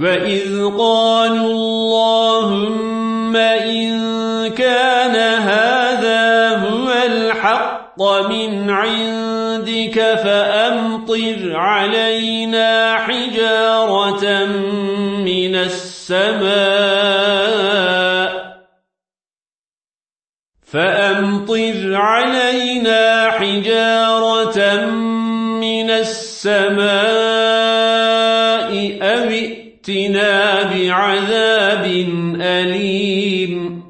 وإذ قالوا اللهم إن كان هذا هو الحق من عندك فأمطر علينا حجارة من السماء فأمطر علينا حجارة من السماء أو ائتنا بعذاب أليم.